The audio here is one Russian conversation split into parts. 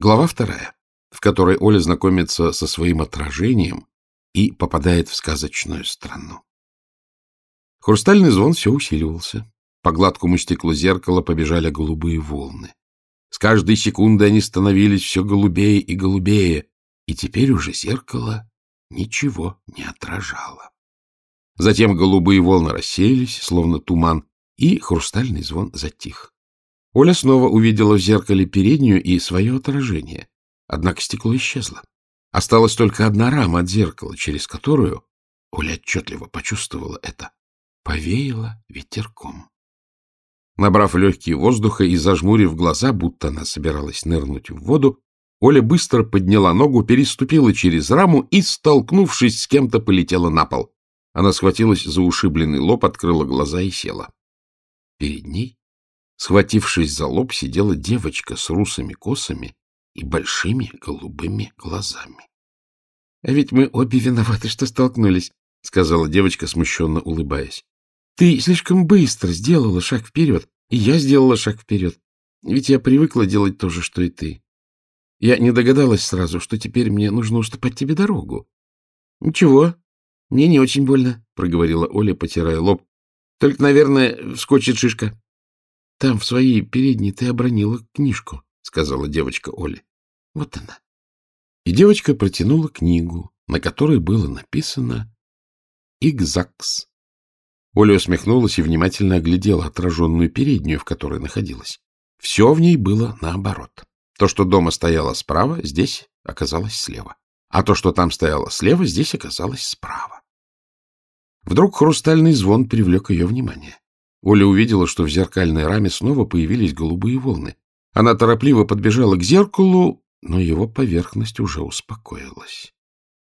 Глава вторая, в которой Оля знакомится со своим отражением и попадает в сказочную страну. Хрустальный звон все усиливался. По гладкому стеклу зеркала побежали голубые волны. С каждой секундой они становились все голубее и голубее, и теперь уже зеркало ничего не отражало. Затем голубые волны рассеялись, словно туман, и хрустальный звон затих. Оля снова увидела в зеркале переднюю и свое отражение. Однако стекло исчезло. Осталась только одна рама от зеркала, через которую Оля отчетливо почувствовала это. Повеяло ветерком. Набрав легкие воздуха и зажмурив глаза, будто она собиралась нырнуть в воду, Оля быстро подняла ногу, переступила через раму и, столкнувшись с кем-то, полетела на пол. Она схватилась за ушибленный лоб, открыла глаза и села. Перед ней, схватившись за лоб, сидела девочка с русыми косами и большими голубыми глазами. — А ведь мы обе виноваты, что столкнулись, — сказала девочка, смущенно улыбаясь. — Ты слишком быстро сделала шаг вперед, и я сделала шаг вперед. Ведь я привыкла делать то же, что и ты. Я не догадалась сразу, что теперь мне нужно уступать тебе дорогу. — Ничего, мне не очень больно, — проговорила Оля, потирая лоб. — Только, наверное, вскочит шишка. — Там, в своей передней, ты обронила книжку, — сказала девочка Оле. — Вот она. И девочка протянула книгу, на которой было написано «Игзакс». Оля усмехнулась и внимательно оглядела отраженную переднюю, в которой находилась. Все в ней было наоборот. То, что дома стояло справа, здесь оказалось слева. А то, что там стояло слева, здесь оказалось справа. Вдруг хрустальный звон привлек ее внимание. Оля увидела, что в зеркальной раме снова появились голубые волны. Она торопливо подбежала к зеркалу, но его поверхность уже успокоилась.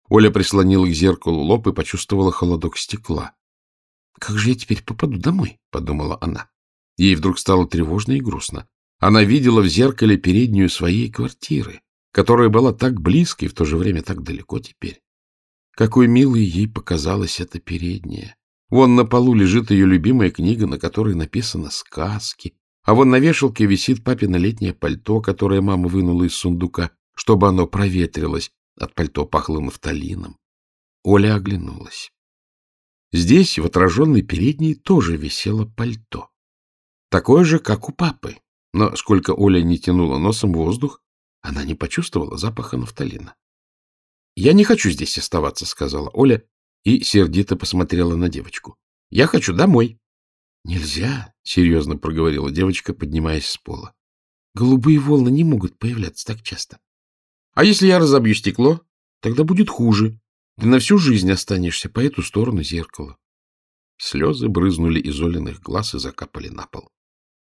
Оля прислонила к зеркалу лоб и почувствовала холодок стекла. — Как же я теперь попаду домой? — подумала она. Ей вдруг стало тревожно и грустно. Она видела в зеркале переднюю своей квартиры, которая была так близко и в то же время так далеко теперь. Какой милой ей показалась эта передняя. Вон на полу лежит ее любимая книга, на которой написаны сказки, а вон на вешалке висит папино летнее пальто, которое мама вынула из сундука, чтобы оно проветрилось, от пальто пахло нафталином. Оля оглянулась. Здесь, в отраженной передней, тоже висело пальто. Такое же, как у папы, но сколько Оля не тянула носом воздух, она не почувствовала запаха нафталина. — Я не хочу здесь оставаться, — сказала Оля и сердито посмотрела на девочку. — Я хочу домой. — Нельзя, — серьезно проговорила девочка, поднимаясь с пола. — Голубые волны не могут появляться так часто. — А если я разобью стекло? Тогда будет хуже. Ты на всю жизнь останешься по эту сторону зеркала. Слезы брызнули из Олиных глаз и закапали на пол.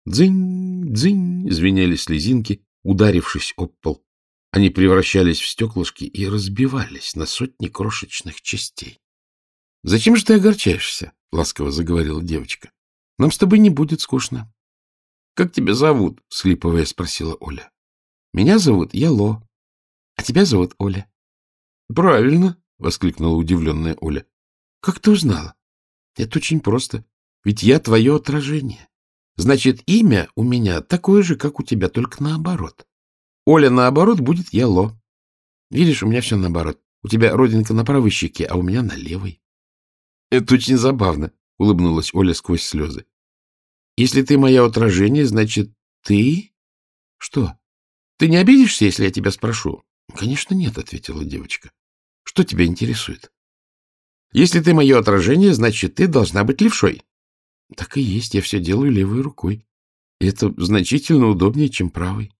Дзынь, дзынь, звенели слезинки, ударившись об пол. Они превращались в стеклышки и разбивались на сотни крошечных частей. — Зачем же ты огорчаешься? — ласково заговорила девочка. — Нам с тобой не будет скучно. — Как тебя зовут? — слиповая спросила Оля. — Меня зовут Яло. А тебя зовут Оля. — Правильно, — воскликнула удивленная Оля. — Как ты узнала? — Это очень просто. Ведь я твое отражение. Значит, имя у меня такое же, как у тебя, только наоборот. Оля наоборот будет Яло. Видишь, у меня все наоборот. У тебя родинка на правой щеке, а у меня на левой. Это очень забавно, — улыбнулась Оля сквозь слезы. Если ты мое отражение, значит, ты... Что? Ты не обидишься, если я тебя спрошу? Конечно, нет, — ответила девочка. Что тебя интересует? Если ты мое отражение, значит, ты должна быть левшой. — Так и есть, я все делаю левой рукой. И это значительно удобнее, чем правой.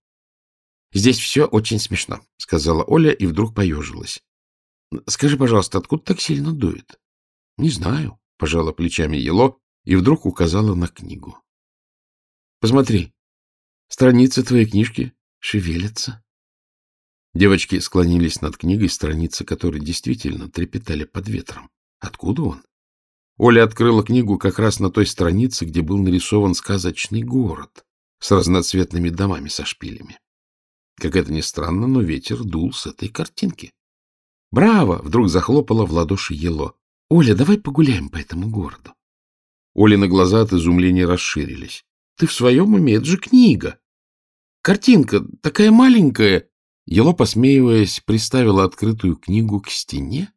— Здесь все очень смешно, — сказала Оля и вдруг поежилась. — Скажи, пожалуйста, откуда так сильно дует? — Не знаю, — пожала плечами Ело и вдруг указала на книгу. — Посмотри, страницы твоей книжки шевелятся. Девочки склонились над книгой, страницы которой действительно трепетали под ветром. Откуда он? Оля открыла книгу как раз на той странице, где был нарисован сказочный город с разноцветными домами со шпилями. Как это ни странно, но ветер дул с этой картинки. «Браво!» — вдруг захлопала в ладоши Ело. «Оля, давай погуляем по этому городу». Олины глаза от изумления расширились. «Ты в своем уме? Это же книга! Картинка такая маленькая, Ело, посмеиваясь, приставила открытую книгу к стене,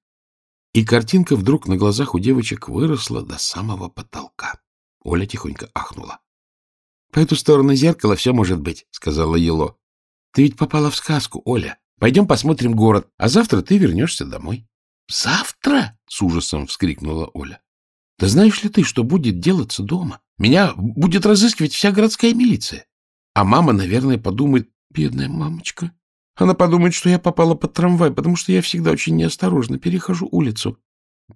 и картинка вдруг на глазах у девочек выросла до самого потолка. Оля тихонько ахнула. — По эту сторону зеркала все может быть, — сказала Ело. — Ты ведь попала в сказку, Оля. Пойдем посмотрим город, а завтра ты вернешься домой. — Завтра? — с ужасом вскрикнула Оля. — Да знаешь ли ты, что будет делаться дома? Меня будет разыскивать вся городская милиция. А мама, наверное, подумает, бедная мамочка, она подумает, что я попала под трамвай, потому что я всегда очень неосторожно перехожу улицу.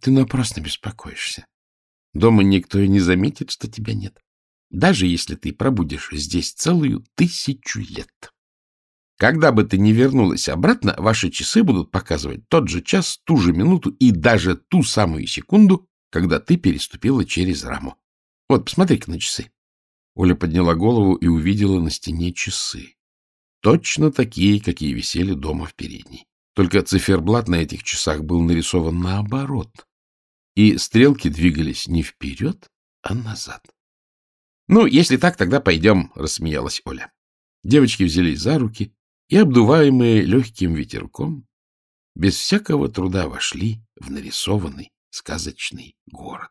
Ты напрасно беспокоишься. Дома никто и не заметит, что тебя нет. Даже если ты пробудешь здесь целую тысячу лет. Когда бы ты ни вернулась обратно, ваши часы будут показывать тот же час, ту же минуту и даже ту самую секунду, когда ты переступила через раму. Вот, посмотри-ка на часы. Оля подняла голову и увидела на стене часы. Точно такие, какие висели дома в передней. Только циферблат на этих часах был нарисован наоборот. И стрелки двигались не вперед, а назад. — Ну, если так, тогда пойдем, — рассмеялась Оля. Девочки взялись за руки и, обдуваемые легким ветерком, без всякого труда вошли в нарисованный сказочный город.